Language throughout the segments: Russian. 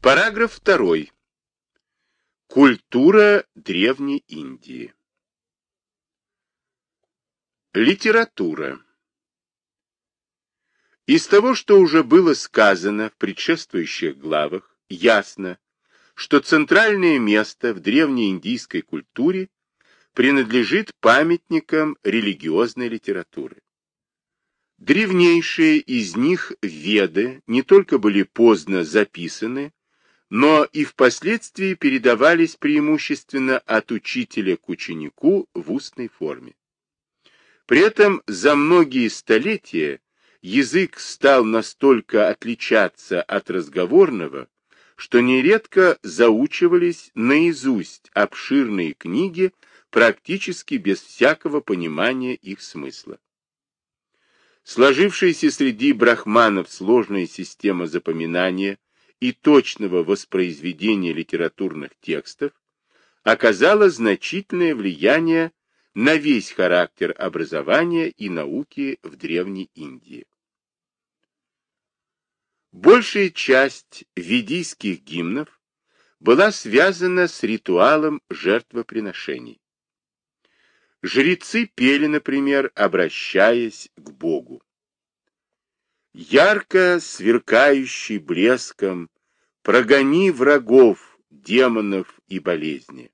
Параграф 2. Культура Древней Индии. Литература. Из того, что уже было сказано в предшествующих главах, ясно, что центральное место в древнеиндийской культуре принадлежит памятникам религиозной литературы. Древнейшие из них веды не только были поздно записаны, но и впоследствии передавались преимущественно от учителя к ученику в устной форме. При этом за многие столетия язык стал настолько отличаться от разговорного, что нередко заучивались наизусть обширные книги практически без всякого понимания их смысла. Сложившаяся среди брахманов сложная система запоминания и точного воспроизведения литературных текстов оказала значительное влияние на весь характер образования и науки в Древней Индии. Большая часть ведийских гимнов была связана с ритуалом жертвоприношений. Жрецы пели, например, обращаясь к Богу. Ярко сверкающий блеском прогони врагов, демонов и болезни.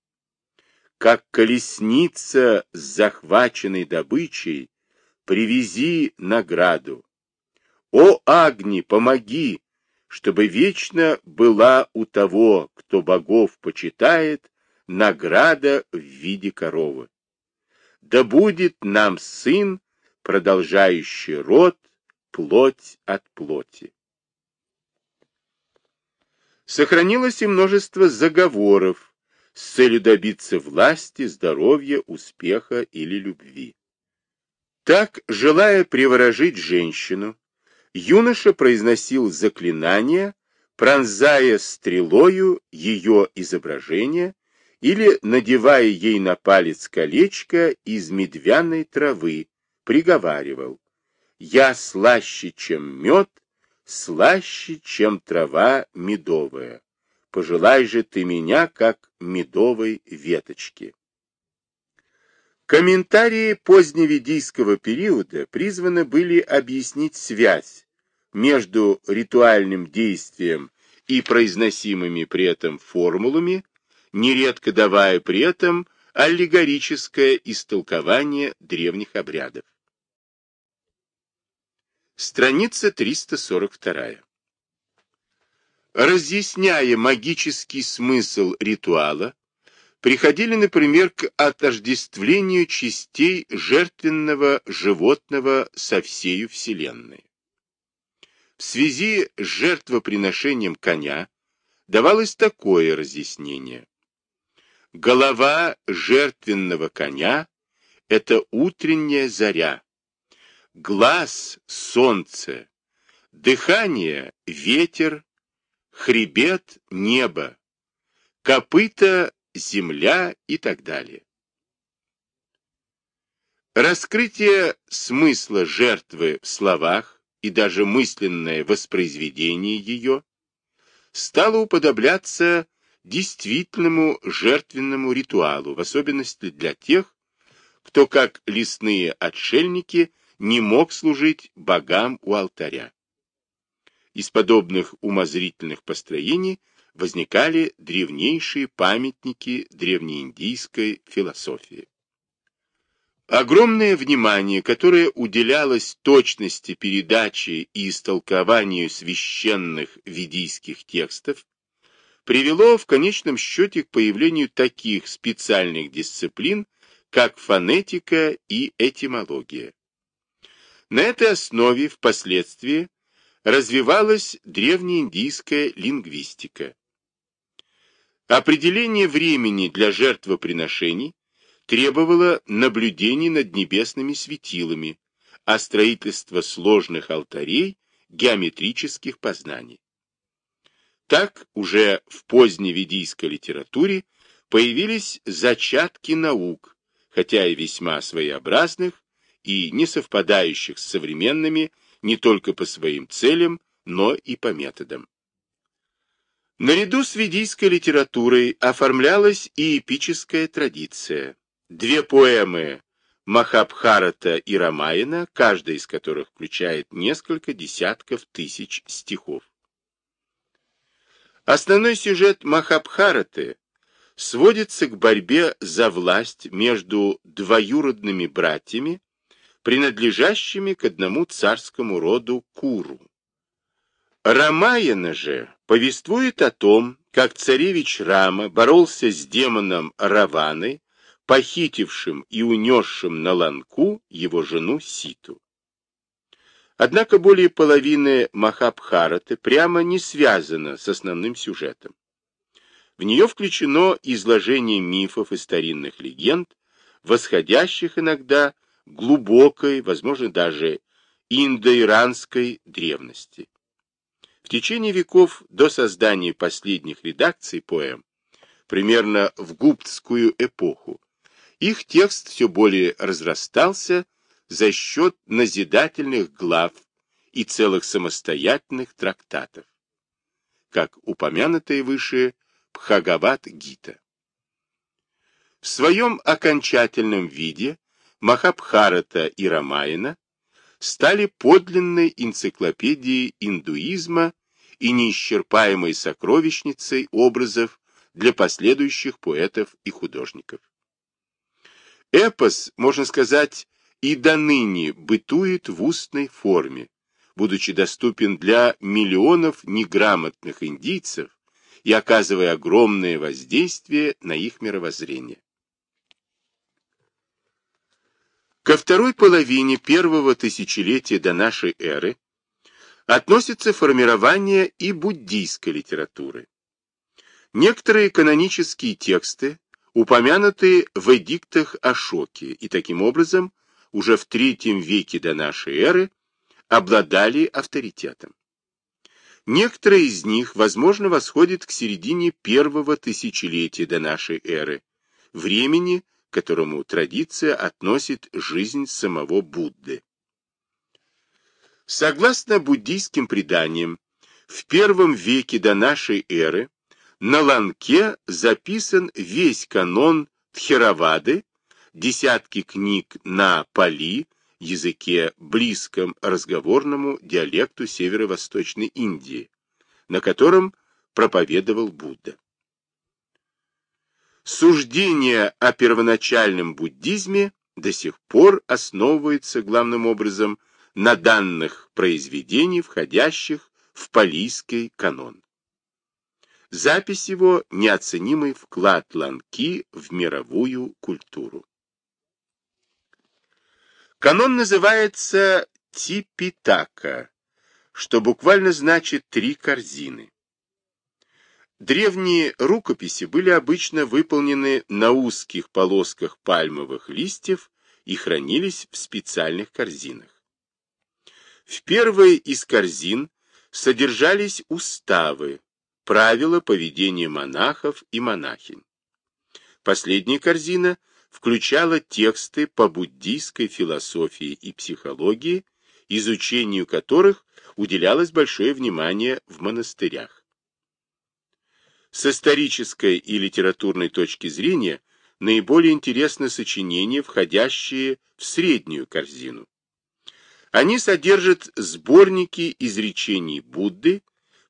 Как колесница с захваченной добычей, привези награду. О, Агни, помоги, чтобы вечно была у того, кто богов почитает, награда в виде коровы. Да будет нам сын, продолжающий род, плоть от плоти. Сохранилось и множество заговоров с целью добиться власти, здоровья, успеха или любви. Так, желая приворожить женщину, юноша произносил заклинания, пронзая стрелою ее изображение или надевая ей на палец колечко из медвяной травы, приговаривал «Я слаще, чем мед, слаще, чем трава медовая. Пожелай же ты меня, как медовой веточки». Комментарии поздневедийского периода призваны были объяснить связь между ритуальным действием и произносимыми при этом формулами, нередко давая при этом аллегорическое истолкование древних обрядов. Страница 342. Разъясняя магический смысл ритуала, приходили, например, к отождествлению частей жертвенного животного со всею Вселенной. В связи с жертвоприношением коня давалось такое разъяснение. Голова жертвенного коня — это утренняя заря, глаз — солнце, дыхание — ветер, хребет — небо, копыта — земля и так далее. Раскрытие смысла жертвы в словах и даже мысленное воспроизведение ее стало уподобляться действительному жертвенному ритуалу, в особенности для тех, кто, как лесные отшельники, не мог служить богам у алтаря. Из подобных умозрительных построений возникали древнейшие памятники древнеиндийской философии. Огромное внимание, которое уделялось точности передачи и истолкованию священных ведийских текстов, привело в конечном счете к появлению таких специальных дисциплин, как фонетика и этимология. На этой основе впоследствии развивалась древнеиндийская лингвистика. Определение времени для жертвоприношений требовало наблюдений над небесными светилами, а строительство сложных алтарей – геометрических познаний. Так уже в поздней ведийской литературе появились зачатки наук, хотя и весьма своеобразных и не совпадающих с современными не только по своим целям, но и по методам. Наряду с ведийской литературой оформлялась и эпическая традиция. Две поэмы Махабхарата и Рамаяна, каждая из которых включает несколько десятков тысяч стихов. Основной сюжет Махабхараты сводится к борьбе за власть между двоюродными братьями, принадлежащими к одному царскому роду Куру. Рамаяна же повествует о том, как царевич Рама боролся с демоном Раваной, похитившим и унесшим на ланку его жену Ситу. Однако более половины Махабхараты прямо не связано с основным сюжетом. В нее включено изложение мифов и старинных легенд, восходящих иногда глубокой, возможно, даже индоиранской древности. В течение веков до создания последних редакций поэм, примерно в гуптскую эпоху, их текст все более разрастался за счет назидательных глав и целых самостоятельных трактатов, как упомянутые выше Бхагават-гита. В своем окончательном виде Махабхарата и Рамаяна стали подлинной энциклопедией индуизма и неисчерпаемой сокровищницей образов для последующих поэтов и художников. Эпос, можно сказать, и до ныне бытует в устной форме, будучи доступен для миллионов неграмотных индийцев и оказывая огромное воздействие на их мировоззрение. Ко второй половине первого тысячелетия до нашей эры относится формирование и буддийской литературы. Некоторые канонические тексты упомянуты в эдиктах Ашоки, и таким образом уже в третьем веке до нашей эры обладали авторитетом. Некоторые из них, возможно, восходят к середине первого тысячелетия до нашей эры, времени, к которому традиция относит жизнь самого Будды. Согласно буддийским преданиям, в первом веке до нашей эры на ланке записан весь канон Тхеравады, десятки книг на пали, языке близком разговорному диалекту северо-восточной Индии, на котором проповедовал Будда. Суждение о первоначальном буддизме до сих пор основывается главным образом на данных произведений, входящих в палийский канон. Запись его – неоценимый вклад Ланки в мировую культуру. Канон называется Типитака, что буквально значит «три корзины». Древние рукописи были обычно выполнены на узких полосках пальмовых листьев и хранились в специальных корзинах. В первой из корзин содержались уставы, правила поведения монахов и монахинь. Последняя корзина включала тексты по буддийской философии и психологии, изучению которых уделялось большое внимание в монастырях. С исторической и литературной точки зрения наиболее интересны сочинения, входящие в среднюю корзину. Они содержат сборники изречений Будды,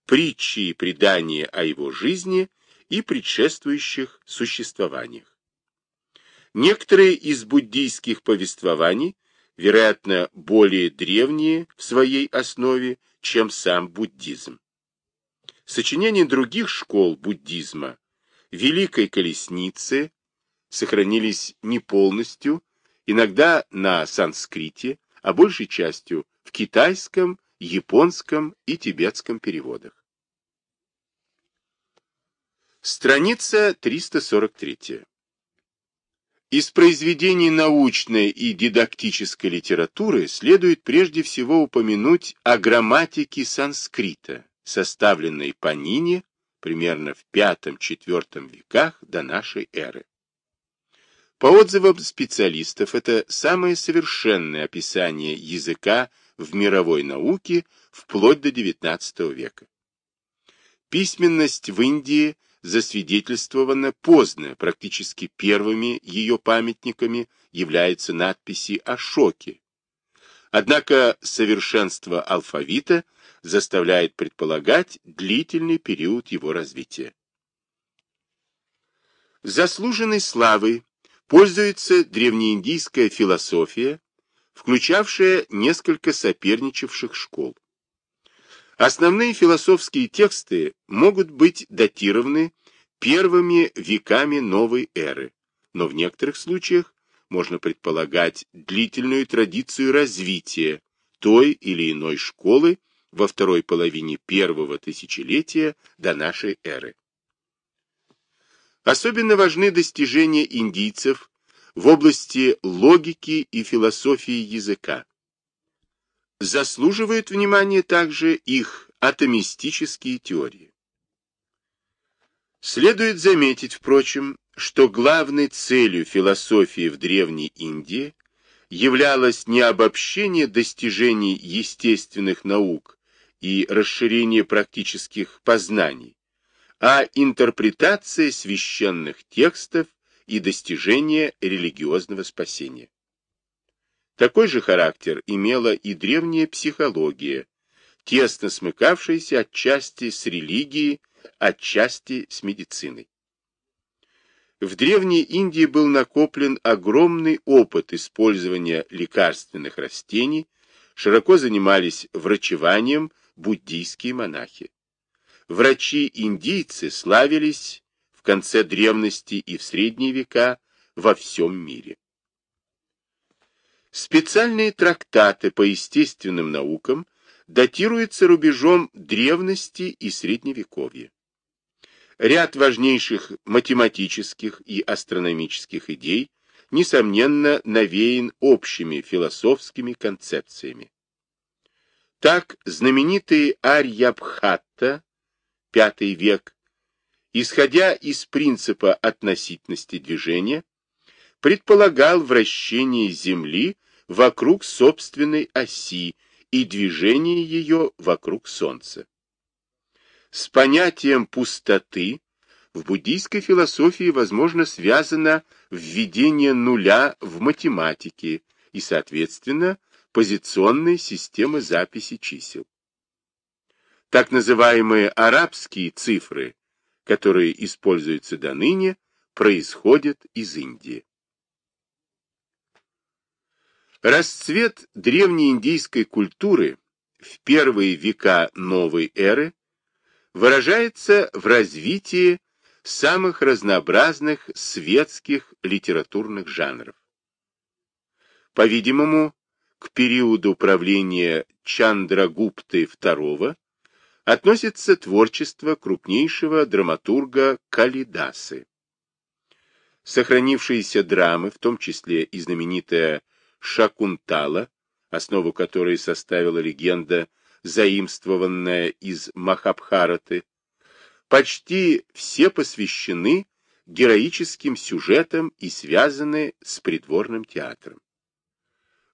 притчи и предания о его жизни и предшествующих существованиях. Некоторые из буддийских повествований, вероятно, более древние в своей основе, чем сам буддизм. Сочинения других школ буддизма, Великой Колесницы, сохранились не полностью, иногда на санскрите, а большей частью в китайском японском и тибетском переводах. Страница 343. Из произведений научной и дидактической литературы следует прежде всего упомянуть о грамматике санскрита, составленной по Нине примерно в V-IV веках до нашей эры. По отзывам специалистов, это самое совершенное описание языка в мировой науке вплоть до XIX века. Письменность в Индии засвидетельствована поздно, практически первыми ее памятниками являются надписи о шоке. Однако совершенство алфавита заставляет предполагать длительный период его развития. Заслуженной славой пользуется древнеиндийская философия, включавшая несколько соперничавших школ. Основные философские тексты могут быть датированы первыми веками новой эры, но в некоторых случаях можно предполагать длительную традицию развития той или иной школы во второй половине первого тысячелетия до нашей эры. Особенно важны достижения индийцев в области логики и философии языка. Заслуживают внимания также их атомистические теории. Следует заметить, впрочем, что главной целью философии в Древней Индии являлось не обобщение достижений естественных наук и расширение практических познаний, а интерпретация священных текстов и достижение религиозного спасения. Такой же характер имела и древняя психология, тесно смыкавшаяся отчасти с религией, отчасти с медициной. В Древней Индии был накоплен огромный опыт использования лекарственных растений, широко занимались врачеванием буддийские монахи врачи-индийцы славились в конце древности и в средние века во всем мире. Специальные трактаты по естественным наукам датируются рубежом древности и средневековья. Ряд важнейших математических и астрономических идей, несомненно, навеян общими философскими концепциями. Так, знаменитый Арьябхатта V век, исходя из принципа относительности движения, предполагал вращение Земли вокруг собственной оси и движение ее вокруг Солнца. С понятием пустоты в буддийской философии, возможно, связано введение нуля в математике и, соответственно, позиционной системы записи чисел. Так называемые арабские цифры, которые используются до ныне, происходят из Индии. Расцвет древнеиндийской культуры в первые века новой эры выражается в развитии самых разнообразных светских литературных жанров. По-видимому, к периоду правления Чандрагупты II относится творчество крупнейшего драматурга Калидасы. Сохранившиеся драмы, в том числе и знаменитая Шакунтала, основу которой составила легенда, заимствованная из Махабхараты, почти все посвящены героическим сюжетам и связаны с придворным театром.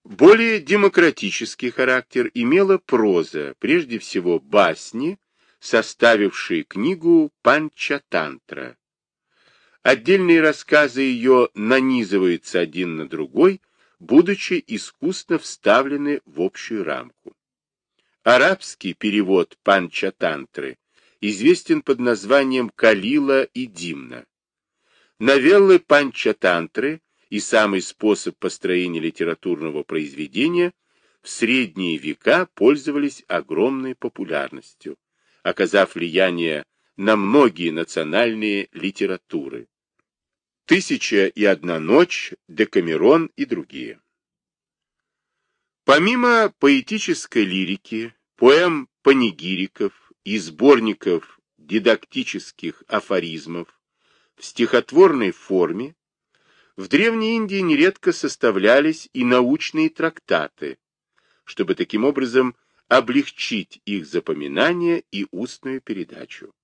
Более демократический характер имела проза, прежде всего басни, составившие книгу Панчатантра. Отдельные рассказы ее нанизываются один на другой, будучи искусно вставлены в общую рамку. Арабский перевод Панчатантры известен под названием Калила и Димна. Новеллы Панчатантры и самый способ построения литературного произведения в средние века пользовались огромной популярностью, оказав влияние на многие национальные литературы. «Тысяча и одна ночь», «Декамерон» и другие. Помимо поэтической лирики, поэм панигириков и сборников дидактических афоризмов в стихотворной форме в Древней Индии нередко составлялись и научные трактаты, чтобы таким образом облегчить их запоминание и устную передачу.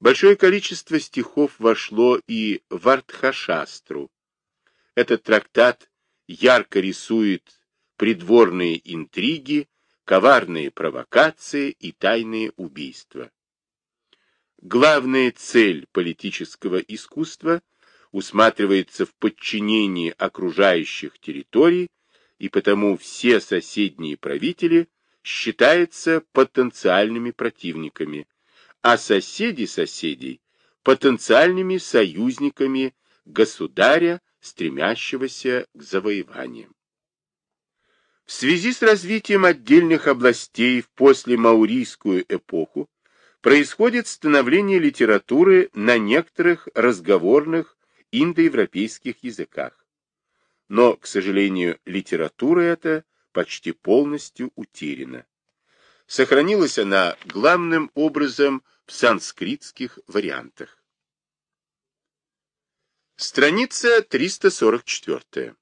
Большое количество стихов вошло и в Артхашастру. Этот трактат ярко рисует придворные интриги, коварные провокации и тайные убийства. главная цель политического искусства усматривается в подчинении окружающих территорий, и потому все соседние правители считаются потенциальными противниками, а соседи соседей – потенциальными союзниками государя, стремящегося к завоеваниям. В связи с развитием отдельных областей в послемаурийскую эпоху происходит становление литературы на некоторых разговорных индоевропейских языках. Но, к сожалению, литература эта почти полностью утеряна. Сохранилась она главным образом в санскритских вариантах. Страница 344.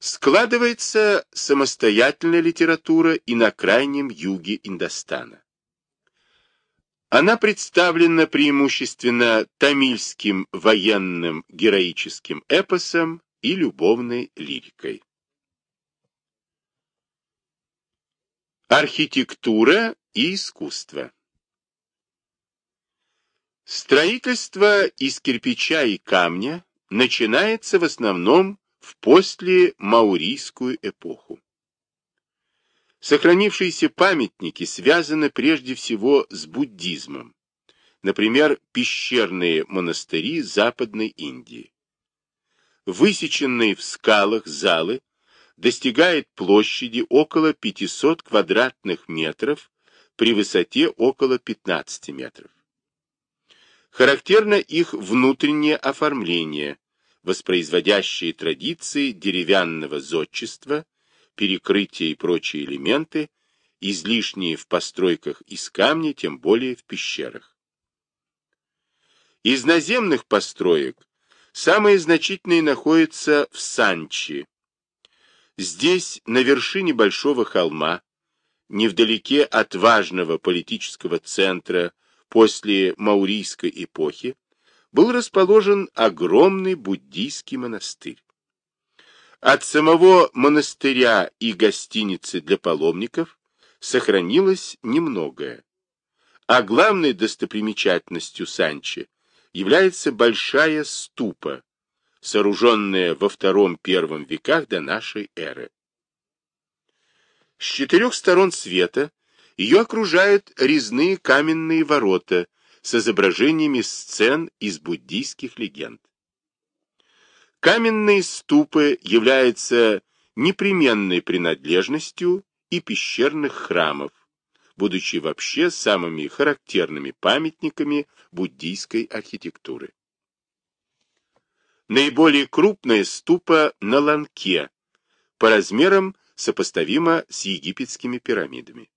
Складывается самостоятельная литература и на крайнем юге Индостана. Она представлена преимущественно тамильским военным героическим эпосом и любовной лирикой. Архитектура и искусство Строительство из кирпича и камня начинается в основном в послемаурийскую эпоху. Сохранившиеся памятники связаны прежде всего с буддизмом, например, пещерные монастыри Западной Индии. Высеченные в скалах залы достигают площади около 500 квадратных метров при высоте около 15 метров. Характерно их внутреннее оформление, воспроизводящее традиции деревянного зодчества, перекрытия и прочие элементы, излишние в постройках из камня, тем более в пещерах. Из наземных построек самые значительные находятся в Санчи. Здесь, на вершине большого холма, невдалеке от важного политического центра после маурийской эпохи был расположен огромный буддийский монастырь. От самого монастыря и гостиницы для паломников сохранилось немногое. А главной достопримечательностью Санчи является большая ступа, сооруженная во втором-первом веках до нашей эры. С четырех сторон света ее окружают резные каменные ворота с изображениями сцен из буддийских легенд. Каменные ступы являются непременной принадлежностью и пещерных храмов, будучи вообще самыми характерными памятниками буддийской архитектуры. Наиболее крупная ступа на Ланке, по размерам сопоставима с египетскими пирамидами.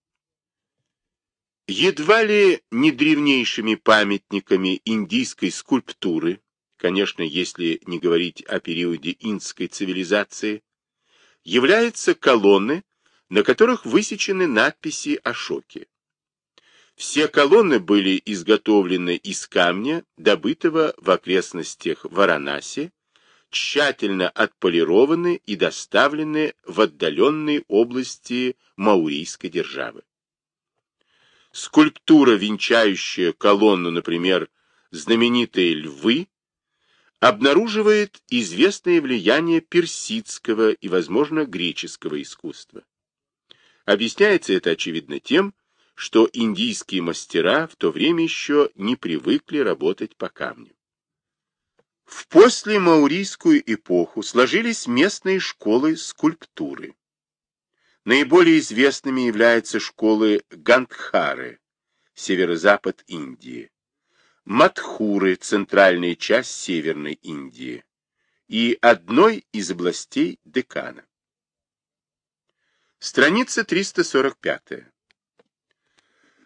Едва ли не древнейшими памятниками индийской скульптуры, конечно, если не говорить о периоде инской цивилизации, являются колонны, на которых высечены надписи Ашоки. Все колонны были изготовлены из камня, добытого в окрестностях Варанаси, тщательно отполированы и доставлены в отдаленные области Маурийской державы. Скульптура, венчающая колонну, например, знаменитые львы, обнаруживает известное влияние персидского и, возможно, греческого искусства. Объясняется это, очевидно, тем, что индийские мастера в то время еще не привыкли работать по камню. В послемаурийскую эпоху сложились местные школы скульптуры. Наиболее известными являются школы Гандхары, северо-запад Индии, Матхуры, центральная часть Северной Индии, и одной из областей Декана. Страница 345.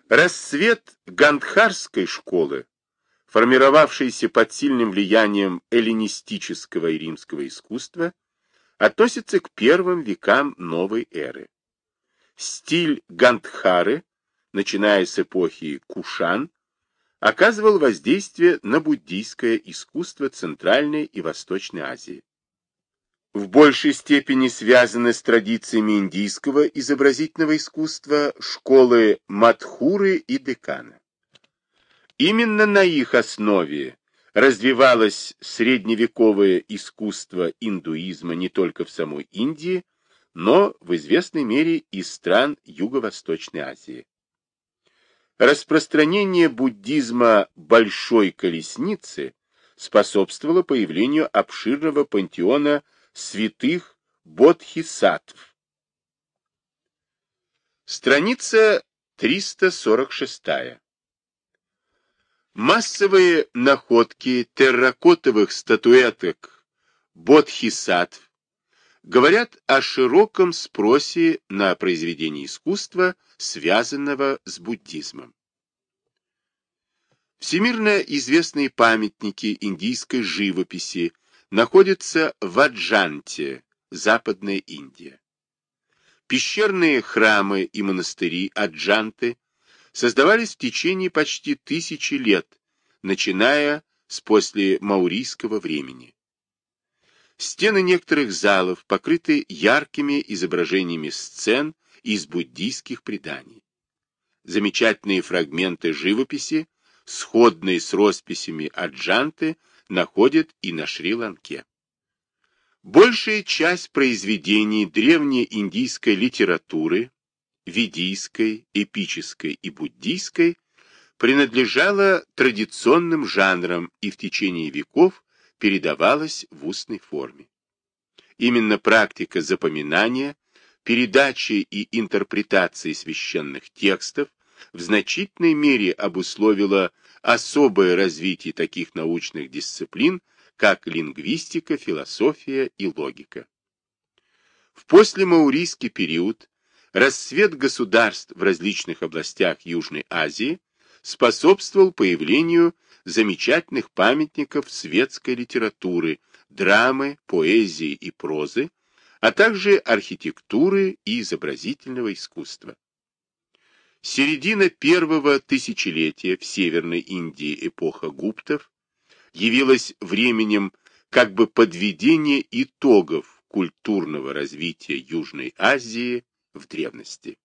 Расцвет Гандхарской школы, формировавшийся под сильным влиянием эллинистического и римского искусства, относится к первым векам новой эры. Стиль Гандхары, начиная с эпохи Кушан, оказывал воздействие на буддийское искусство Центральной и Восточной Азии. В большей степени связаны с традициями индийского изобразительного искусства школы Мадхуры и Декана. Именно на их основе развивалось средневековое искусство индуизма не только в самой Индии, но в известной мере и стран Юго-Восточной Азии. Распространение буддизма Большой Колесницы способствовало появлению обширного пантеона святых бодхисаттв. Страница 346. Массовые находки терракотовых статуэток бодхисаттв говорят о широком спросе на произведения искусства, связанного с буддизмом. Всемирно известные памятники индийской живописи находятся в Аджанте, Западная Индия. Пещерные храмы и монастыри Аджанты создавались в течение почти тысячи лет, начиная с после маурийского времени. Стены некоторых залов покрыты яркими изображениями сцен из буддийских преданий. Замечательные фрагменты живописи, сходные с росписями Аджанты, находят и на Шри-Ланке. Большая часть произведений древней индийской литературы ведийской, эпической и буддийской, принадлежала традиционным жанрам и в течение веков передавалась в устной форме. Именно практика запоминания, передачи и интерпретации священных текстов в значительной мере обусловила особое развитие таких научных дисциплин, как лингвистика, философия и логика. В послемаурийский период Расцвет государств в различных областях Южной Азии способствовал появлению замечательных памятников светской литературы, драмы, поэзии и прозы, а также архитектуры и изобразительного искусства. Середина первого тысячелетия в Северной Индии эпоха гуптов явилась временем как бы подведения итогов культурного развития Южной Азии в древности.